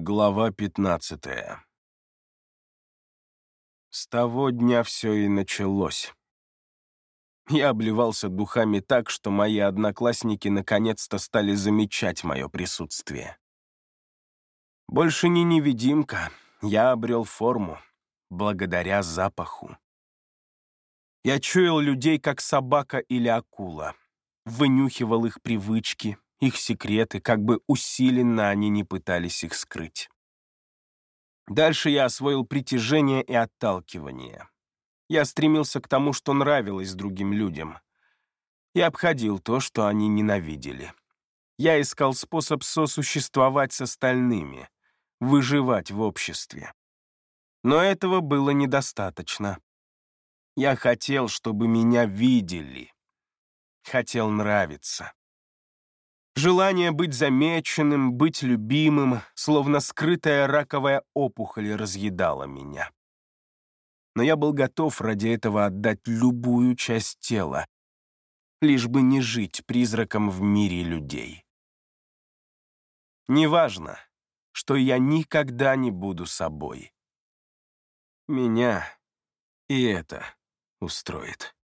Глава пятнадцатая. С того дня все и началось. Я обливался духами так, что мои одноклассники наконец-то стали замечать мое присутствие. Больше не невидимка, я обрел форму, благодаря запаху. Я чуял людей, как собака или акула, вынюхивал их привычки, их секреты, как бы усиленно они не пытались их скрыть. Дальше я освоил притяжение и отталкивание. Я стремился к тому, что нравилось другим людям. Я обходил то, что они ненавидели. Я искал способ сосуществовать с остальными, выживать в обществе. Но этого было недостаточно. Я хотел, чтобы меня видели. Хотел нравиться. Желание быть замеченным, быть любимым, словно скрытая раковая опухоль разъедала меня. Но я был готов ради этого отдать любую часть тела, лишь бы не жить призраком в мире людей. Неважно, что я никогда не буду собой. Меня и это устроит.